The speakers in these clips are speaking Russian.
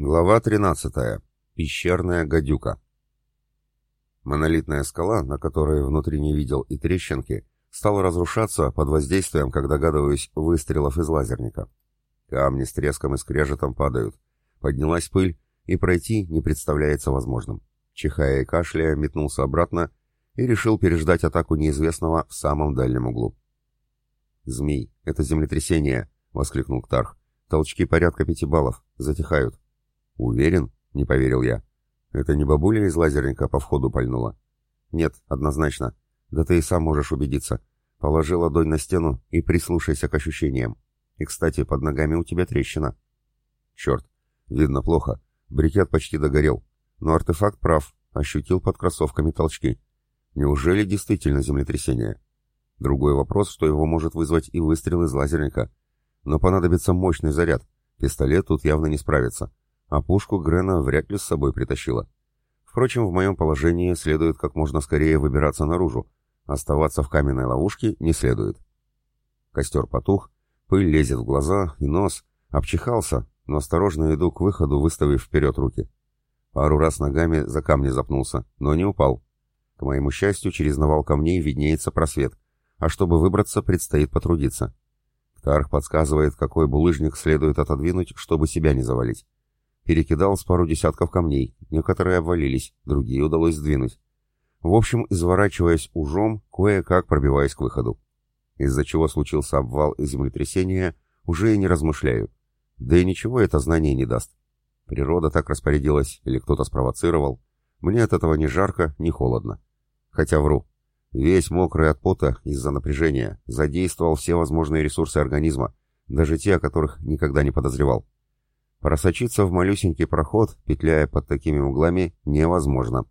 Глава 13. Пещерная гадюка. Монолитная скала, на которой внутри не видел и трещинки, стала разрушаться под воздействием, как догадываюсь, выстрелов из лазерника. Камни с треском и скрежетом падают. Поднялась пыль, и пройти не представляется возможным. Чихая и кашляя, метнулся обратно и решил переждать атаку неизвестного в самом дальнем углу. «Змей, это землетрясение!» — воскликнул Ктарх. «Толчки порядка пяти баллов. Затихают». «Уверен?» — не поверил я. «Это не бабуля из лазерника по входу пальнула?» «Нет, однозначно. Да ты и сам можешь убедиться. Положи ладонь на стену и прислушайся к ощущениям. И, кстати, под ногами у тебя трещина». «Черт, видно плохо. Брикет почти догорел. Но артефакт прав, ощутил под кроссовками толчки. Неужели действительно землетрясение? Другой вопрос, что его может вызвать и выстрел из лазерника. Но понадобится мощный заряд. Пистолет тут явно не справится а пушку Грена вряд ли с собой притащила. Впрочем, в моем положении следует как можно скорее выбираться наружу. Оставаться в каменной ловушке не следует. Костер потух, пыль лезет в глаза и нос, обчихался, но осторожно иду к выходу, выставив вперед руки. Пару раз ногами за камни запнулся, но не упал. К моему счастью, через навал камней виднеется просвет, а чтобы выбраться, предстоит потрудиться. Ктарх подсказывает, какой булыжник следует отодвинуть, чтобы себя не завалить. Перекидал с пару десятков камней, некоторые обвалились, другие удалось сдвинуть. В общем, изворачиваясь ужом, кое-как пробиваясь к выходу. Из-за чего случился обвал и землетрясение, уже и не размышляю. Да и ничего это знание не даст. Природа так распорядилась или кто-то спровоцировал. Мне от этого ни жарко, ни холодно. Хотя вру. Весь мокрый от пота из-за напряжения задействовал все возможные ресурсы организма, даже те, о которых никогда не подозревал. Просочиться в малюсенький проход, петляя под такими углами, невозможно.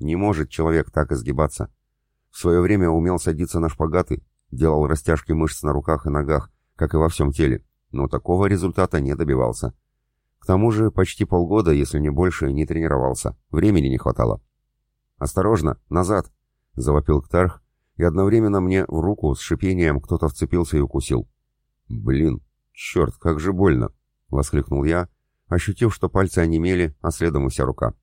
Не может человек так изгибаться. В свое время умел садиться на шпагаты, делал растяжки мышц на руках и ногах, как и во всем теле, но такого результата не добивался. К тому же почти полгода, если не больше, не тренировался, времени не хватало. «Осторожно, назад!» — завопил Ктарх, и одновременно мне в руку с шипением кто-то вцепился и укусил. «Блин, черт, как же больно!» — воскликнул я, ощутив, что пальцы онемели, а следом и вся рука.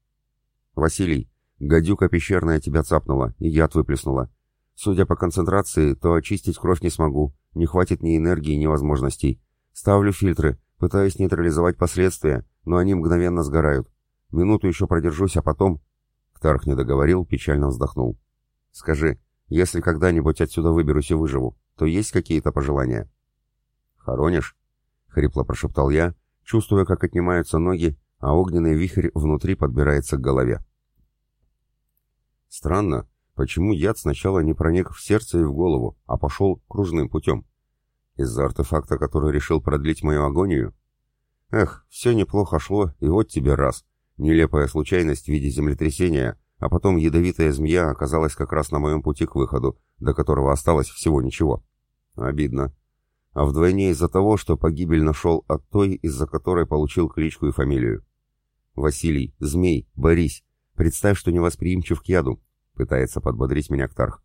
«Василий, гадюка пещерная тебя цапнула, и яд выплеснула. Судя по концентрации, то очистить кровь не смогу, не хватит ни энергии, ни возможностей. Ставлю фильтры, пытаюсь нейтрализовать последствия, но они мгновенно сгорают. Минуту еще продержусь, а потом...» Ктарх не договорил, печально вздохнул. «Скажи, если когда-нибудь отсюда выберусь и выживу, то есть какие-то пожелания?» «Хоронишь?» — хрипло прошептал я, чувствуя, как отнимаются ноги, а огненный вихрь внутри подбирается к голове. Странно, почему яд сначала не проник в сердце и в голову, а пошел кружным путем? Из-за артефакта, который решил продлить мою агонию? Эх, все неплохо шло, и вот тебе раз. Нелепая случайность в виде землетрясения, а потом ядовитая змея оказалась как раз на моем пути к выходу, до которого осталось всего ничего. Обидно а вдвойне из-за того, что погибель нашел от той, из-за которой получил кличку и фамилию. «Василий, змей, борись, представь, что невосприимчив к яду», — пытается подбодрить меня Ктарх.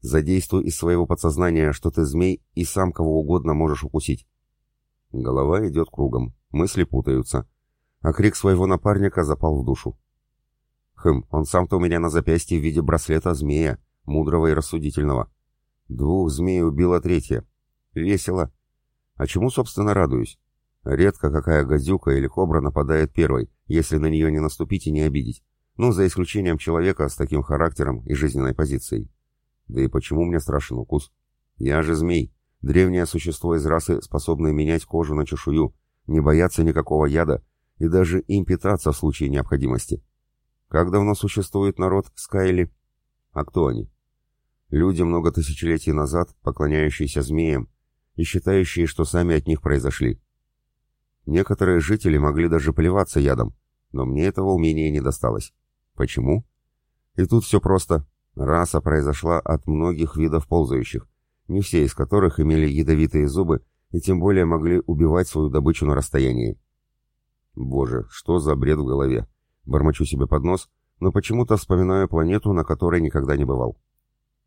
«Задействуй из своего подсознания, что ты змей и сам кого угодно можешь укусить». Голова идет кругом, мысли путаются, а крик своего напарника запал в душу. Хм, он сам-то у меня на запястье в виде браслета змея, мудрого и рассудительного. Двух змей убила третья, Весело. А чему, собственно, радуюсь? Редко какая гадюка или кобра нападает первой, если на нее не наступить и не обидеть. Ну, за исключением человека с таким характером и жизненной позицией. Да и почему мне страшен укус? Я же змей, древнее существо из расы, способное менять кожу на чешую, не бояться никакого яда и даже им питаться в случае необходимости. Как давно существует народ Скайли? А кто они? Люди много тысячелетий назад, поклоняющиеся змеям, и считающие, что сами от них произошли. Некоторые жители могли даже плеваться ядом, но мне этого умения не досталось. Почему? И тут все просто. Раса произошла от многих видов ползающих, не все из которых имели ядовитые зубы и тем более могли убивать свою добычу на расстоянии. Боже, что за бред в голове. Бормочу себе под нос, но почему-то вспоминаю планету, на которой никогда не бывал.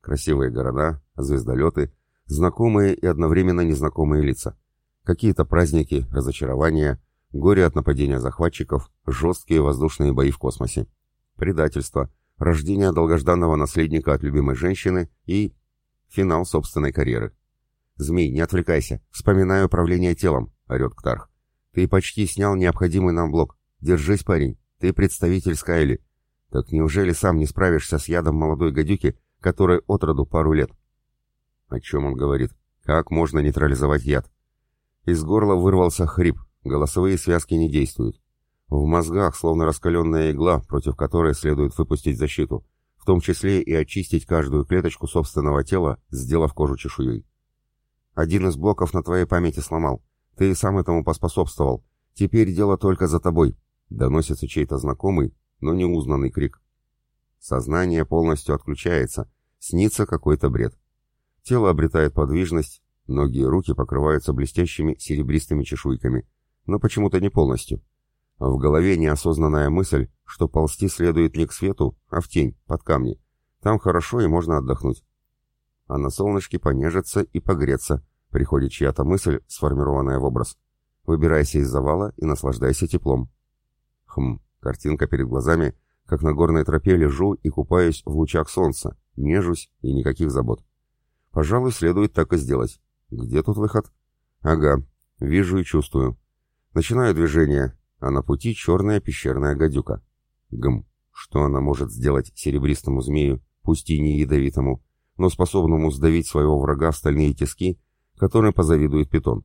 Красивые города, звездолеты — знакомые и одновременно незнакомые лица. Какие-то праздники, разочарования, Горе от нападения захватчиков, жесткие воздушные бои в космосе. Предательство, рождение долгожданного наследника от любимой женщины и... финал собственной карьеры. «Змей, не отвлекайся. Вспоминаю управление телом», — орет Ктарх. «Ты почти снял необходимый нам блок. Держись, парень. Ты представитель Скайли. Так неужели сам не справишься с ядом молодой гадюки, которой отроду пару лет?» О чем он говорит? Как можно нейтрализовать яд? Из горла вырвался хрип, голосовые связки не действуют. В мозгах словно раскаленная игла, против которой следует выпустить защиту, в том числе и очистить каждую клеточку собственного тела, сделав кожу чешуей. Один из блоков на твоей памяти сломал. Ты сам этому поспособствовал. Теперь дело только за тобой. Доносится чей-то знакомый, но неузнанный крик. Сознание полностью отключается. Снится какой-то бред. Тело обретает подвижность, ноги и руки покрываются блестящими серебристыми чешуйками, но почему-то не полностью. В голове неосознанная мысль, что ползти следует не к свету, а в тень, под камни. Там хорошо и можно отдохнуть а на солнышке понежиться и погреться, приходит чья-то мысль, сформированная в образ. Выбирайся из завала и наслаждайся теплом. Хм, картинка перед глазами, как на горной тропе лежу и купаюсь в лучах солнца, нежусь и никаких забот. Пожалуй, следует так и сделать. Где тут выход? Ага, вижу и чувствую. Начинаю движение, а на пути черная пещерная гадюка. Гм, что она может сделать серебристому змею, пусть и не ядовитому, но способному сдавить своего врага в стальные тиски, которым позавидует питон.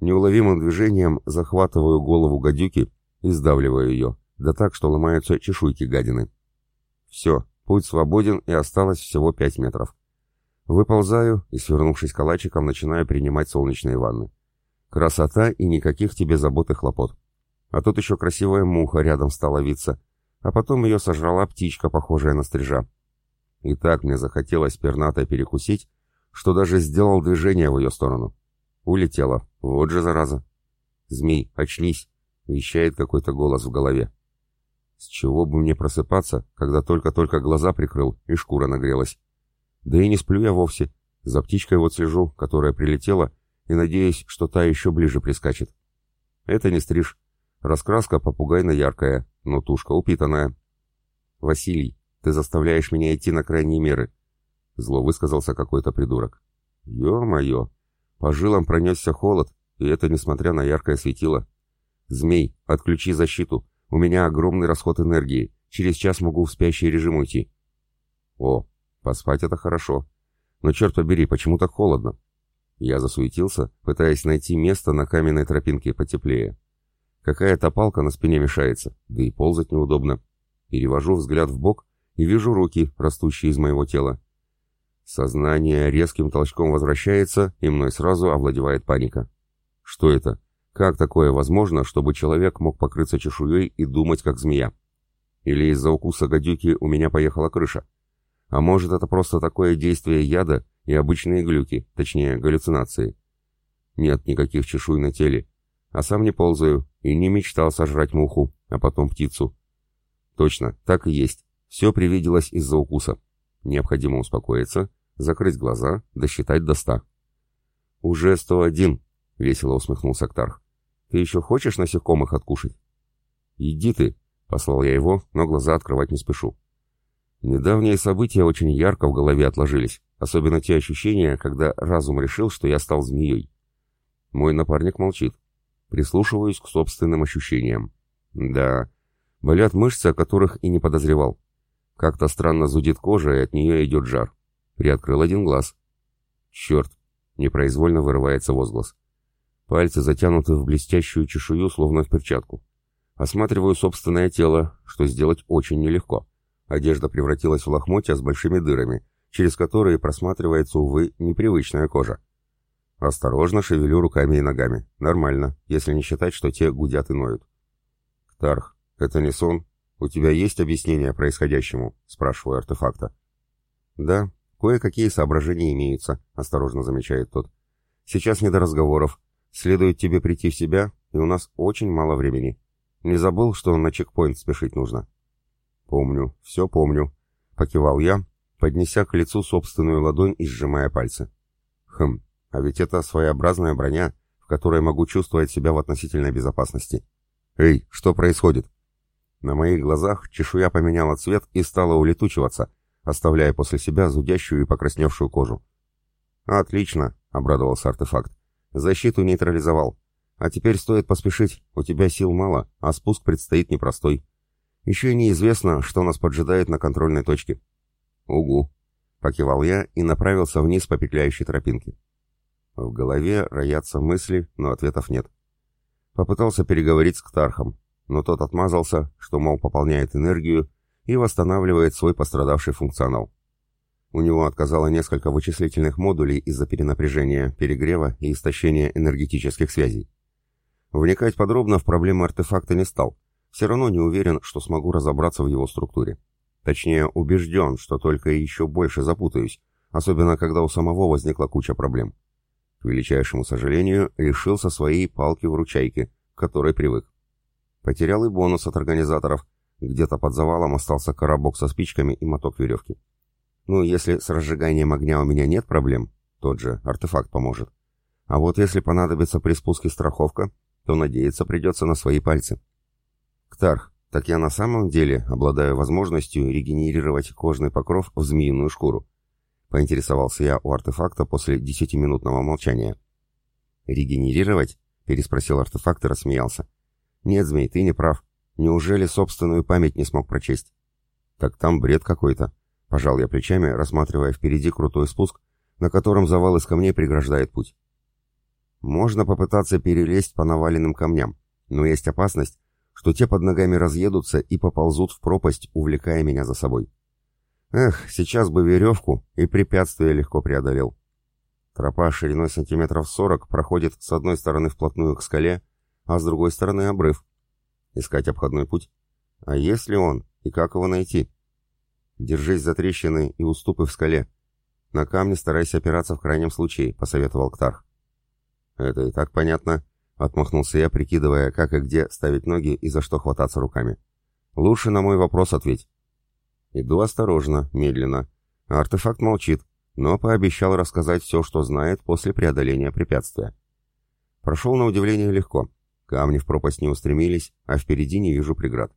Неуловимым движением захватываю голову гадюки и сдавливаю ее, да так, что ломаются чешуйки гадины. Все, путь свободен и осталось всего пять метров. Выползаю и, свернувшись калачиком, начинаю принимать солнечные ванны. Красота и никаких тебе забот и хлопот. А тут еще красивая муха рядом стала виться, а потом ее сожрала птичка, похожая на стрижа. И так мне захотелось пернатой перекусить, что даже сделал движение в ее сторону. Улетела. Вот же зараза. «Змей, очнись!» — вещает какой-то голос в голове. С чего бы мне просыпаться, когда только-только глаза прикрыл и шкура нагрелась? Да и не сплю я вовсе. За птичкой вот слежу, которая прилетела, и надеюсь, что та еще ближе прискачет. Это не стриж. Раскраска попугайно-яркая, но тушка упитанная. Василий, ты заставляешь меня идти на крайние меры. Зло высказался какой-то придурок. Ё-моё! По жилам пронесся холод, и это несмотря на яркое светило. Змей, отключи защиту. У меня огромный расход энергии. Через час могу в спящий режим уйти. О, поспать это хорошо. Но черт побери, почему так холодно? Я засуетился, пытаясь найти место на каменной тропинке потеплее. Какая-то палка на спине мешается, да и ползать неудобно. Перевожу взгляд в бок и вижу руки, растущие из моего тела. Сознание резким толчком возвращается, и мной сразу овладевает паника. Что это? Как такое возможно, чтобы человек мог покрыться чешуей и думать как змея? Или из-за укуса гадюки у меня поехала крыша? А может это просто такое действие яда и обычные глюки, точнее галлюцинации? Нет никаких чешуй на теле, а сам не ползаю и не мечтал сожрать муху, а потом птицу. Точно, так и есть. Все привиделось из-за укуса. Необходимо успокоиться, закрыть глаза, досчитать до ста. «Уже сто один», — весело усмехнулся Ктарх. «Ты еще хочешь насекомых откушать?» «Иди ты», — послал я его, но глаза открывать не спешу. Недавние события очень ярко в голове отложились, особенно те ощущения, когда разум решил, что я стал змеей. Мой напарник молчит. Прислушиваюсь к собственным ощущениям. Да, болят мышцы, о которых и не подозревал. Как-то странно зудит кожа, и от нее идет жар. Приоткрыл один глаз. Черт! Непроизвольно вырывается возглас. Пальцы затянуты в блестящую чешую, словно в перчатку. Осматриваю собственное тело, что сделать очень нелегко. Одежда превратилась в лохмотья с большими дырами, через которые просматривается, увы, непривычная кожа. Осторожно шевелю руками и ногами. Нормально, если не считать, что те гудят и ноют. Ктарх, это не сон, «У тебя есть объяснение происходящему?» — спрашиваю артефакта. «Да, кое-какие соображения имеются», — осторожно замечает тот. «Сейчас не до разговоров. Следует тебе прийти в себя, и у нас очень мало времени. Не забыл, что на чекпоинт спешить нужно?» «Помню, все помню», — покивал я, поднеся к лицу собственную ладонь и сжимая пальцы. «Хм, а ведь это своеобразная броня, в которой могу чувствовать себя в относительной безопасности. «Эй, что происходит?» На моих глазах чешуя поменяла цвет и стала улетучиваться, оставляя после себя зудящую и покрасневшую кожу. «Отлично», — обрадовался артефакт. «Защиту нейтрализовал. А теперь стоит поспешить, у тебя сил мало, а спуск предстоит непростой. Еще неизвестно, что нас поджидает на контрольной точке». «Угу», — покивал я и направился вниз по петляющей тропинке. В голове роятся мысли, но ответов нет. Попытался переговорить с Ктархом, но тот отмазался, что, мол, пополняет энергию и восстанавливает свой пострадавший функционал. У него отказало несколько вычислительных модулей из-за перенапряжения, перегрева и истощения энергетических связей. Вникать подробно в проблемы артефакта не стал, все равно не уверен, что смогу разобраться в его структуре. Точнее, убежден, что только еще больше запутаюсь, особенно когда у самого возникла куча проблем к величайшему сожалению, лишился своей палки-вручайки, к которой привык. Потерял и бонус от организаторов, где-то под завалом остался коробок со спичками и моток веревки. Ну, если с разжиганием огня у меня нет проблем, тот же артефакт поможет. А вот если понадобится при спуске страховка, то надеяться придется на свои пальцы. Ктарх, так я на самом деле обладаю возможностью регенерировать кожный покров в змеиную шкуру. — поинтересовался я у артефакта после десятиминутного молчания. «Регенерировать?» — переспросил артефакт и рассмеялся. «Нет, змей, ты не прав. Неужели собственную память не смог прочесть?» «Так там бред какой-то», — пожал я плечами, рассматривая впереди крутой спуск, на котором завал из камней преграждает путь. «Можно попытаться перелезть по наваленным камням, но есть опасность, что те под ногами разъедутся и поползут в пропасть, увлекая меня за собой. Эх, сейчас бы веревку, и препятствие легко преодолел. Тропа шириной сантиметров сорок проходит с одной стороны вплотную к скале, а с другой стороны обрыв. Искать обходной путь? А есть ли он, и как его найти? Держись за трещины и уступы в скале. На камне старайся опираться в крайнем случае, посоветовал Ктарх. Это и так понятно, отмахнулся я, прикидывая, как и где ставить ноги и за что хвататься руками. Лучше на мой вопрос ответь. Иду осторожно, медленно. Артефакт молчит, но пообещал рассказать все, что знает после преодоления препятствия. Прошел на удивление легко. Камни в пропасть не устремились, а впереди не вижу преград.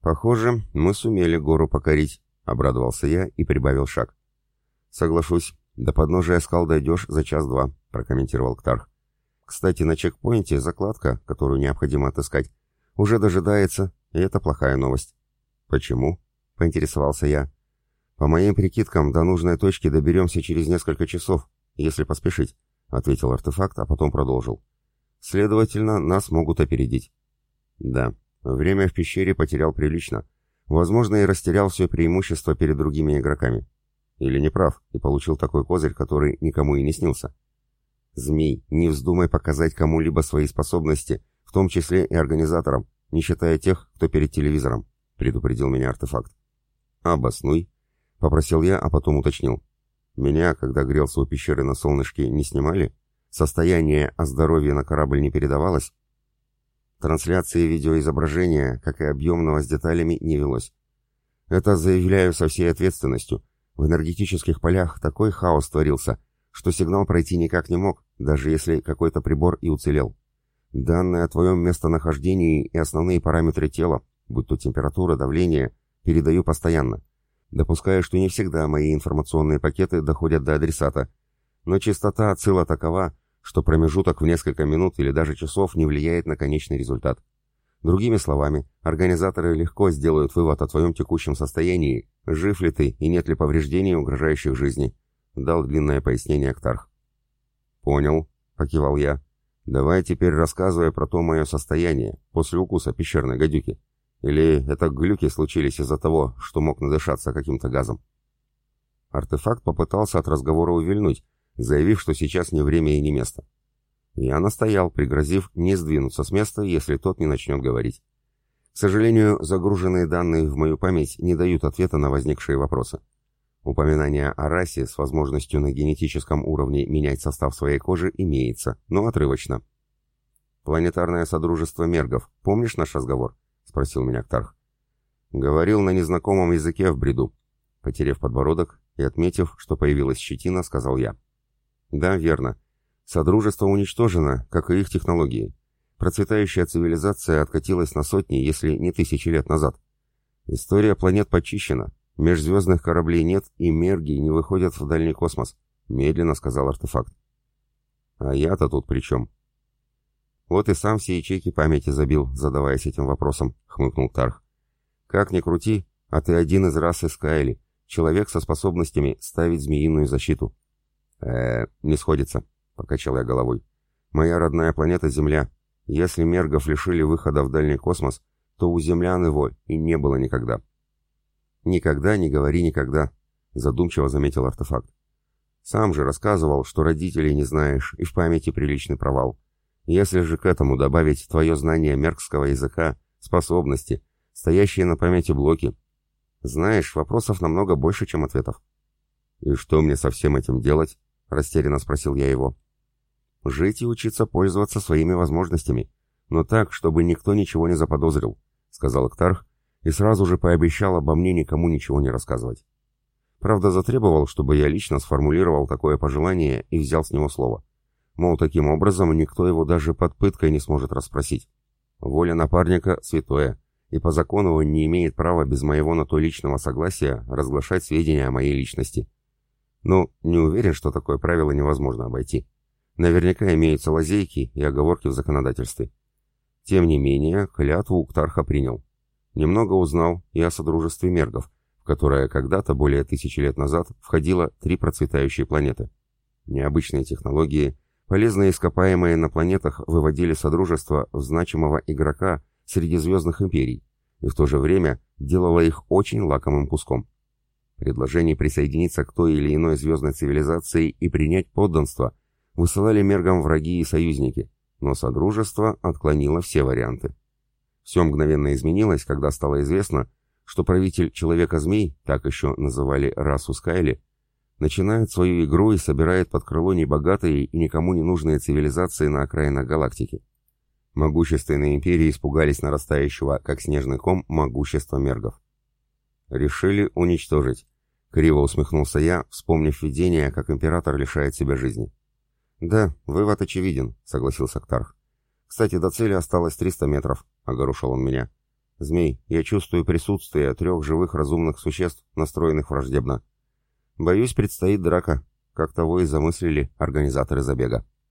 «Похоже, мы сумели гору покорить», — обрадовался я и прибавил шаг. «Соглашусь, до подножия скал дойдешь за час-два», — прокомментировал Ктарх. «Кстати, на чекпоинте закладка, которую необходимо отыскать, уже дожидается, и это плохая новость». «Почему?» — поинтересовался я. «По моим прикидкам, до нужной точки доберемся через несколько часов, если поспешить», — ответил артефакт, а потом продолжил. «Следовательно, нас могут опередить». «Да, время в пещере потерял прилично. Возможно, и растерял все преимущество перед другими игроками. Или не прав, и получил такой козырь, который никому и не снился». «Змей, не вздумай показать кому-либо свои способности, в том числе и организаторам, не считая тех, кто перед телевизором», — предупредил меня артефакт. «Обоснуй», — попросил я, а потом уточнил. «Меня, когда грелся у пещеры на солнышке, не снимали? Состояние о здоровье на корабль не передавалось?» Трансляции видеоизображения, как и объемного с деталями, не велось. Это заявляю со всей ответственностью. В энергетических полях такой хаос творился, что сигнал пройти никак не мог, даже если какой-то прибор и уцелел. Данные о твоем местонахождении и основные параметры тела, будь то температура, давление, передаю постоянно. Допускаю, что не всегда мои информационные пакеты доходят до адресата, но частота отсыла такова, что промежуток в несколько минут или даже часов не влияет на конечный результат. Другими словами, организаторы легко сделают вывод о твоем текущем состоянии, жив ли ты и нет ли повреждений, угрожающих жизни, дал длинное пояснение Ктарх. Понял, покивал я. Давай теперь рассказывай про то мое состояние после укуса пещерной гадюки. Или это глюки случились из-за того, что мог надышаться каким-то газом? Артефакт попытался от разговора увильнуть, заявив, что сейчас не время и не место. Я настоял, пригрозив не сдвинуться с места, если тот не начнет говорить. К сожалению, загруженные данные в мою память не дают ответа на возникшие вопросы. Упоминание о расе с возможностью на генетическом уровне менять состав своей кожи имеется, но отрывочно. Планетарное Содружество Мергов, помнишь наш разговор? — спросил меня Ктарх. Говорил на незнакомом языке в бреду. Потерев подбородок и отметив, что появилась щетина, сказал я. «Да, верно. Содружество уничтожено, как и их технологии. Процветающая цивилизация откатилась на сотни, если не тысячи лет назад. История планет почищена, межзвездных кораблей нет и мерги не выходят в дальний космос, медленно сказал артефакт. А я-то тут при чем? Вот и сам все ячейки памяти забил, задаваясь этим вопросом, хмыкнул Тарх. Как ни крути, а ты один из расы Скайли, человек со способностями ставить змеиную защиту. э не сходится, покачал я головой. Моя родная планета Земля. Если мергов лишили выхода в дальний космос, то у землян его и не было никогда. Никогда не говори никогда, задумчиво заметил артефакт. Сам же рассказывал, что родителей не знаешь, и в памяти приличный провал. Если же к этому добавить твое знание меркского языка, способности, стоящие на памяти блоки, знаешь, вопросов намного больше, чем ответов. «И что мне со всем этим делать?» — растерянно спросил я его. «Жить и учиться пользоваться своими возможностями, но так, чтобы никто ничего не заподозрил», — сказал Эктарх, и сразу же пообещал обо мне никому ничего не рассказывать. Правда, затребовал, чтобы я лично сформулировал такое пожелание и взял с него слово. Мол, таким образом никто его даже под пыткой не сможет расспросить. Воля напарника — святое, и по закону он не имеет права без моего на то личного согласия разглашать сведения о моей личности. Но не уверен, что такое правило невозможно обойти. Наверняка имеются лазейки и оговорки в законодательстве. Тем не менее, клятву Уктарха принял. Немного узнал и о Содружестве Мергов, в которое когда-то, более тысячи лет назад, входило три процветающие планеты. Необычные технологии, полезные ископаемые на планетах выводили Содружество в значимого игрока среди звездных империй, и в то же время делало их очень лакомым куском. Предложение присоединиться к той или иной звездной цивилизации и принять подданство высылали мергам враги и союзники, но Содружество отклонило все варианты. Все мгновенно изменилось, когда стало известно, что правитель Человека-змей, так еще называли расу Скайли, начинает свою игру и собирает под крыло небогатые и никому не нужные цивилизации на окраинах галактики. Могущественные империи испугались нарастающего, как снежный ком, могущества мергов. Решили уничтожить. Криво усмехнулся я, вспомнив видение, как император лишает себя жизни. «Да, вывод очевиден», — согласился Ктарх. «Кстати, до цели осталось 300 метров», — огорошил он меня. «Змей, я чувствую присутствие трех живых разумных существ, настроенных враждебно. Боюсь, предстоит драка, как того и замыслили организаторы забега».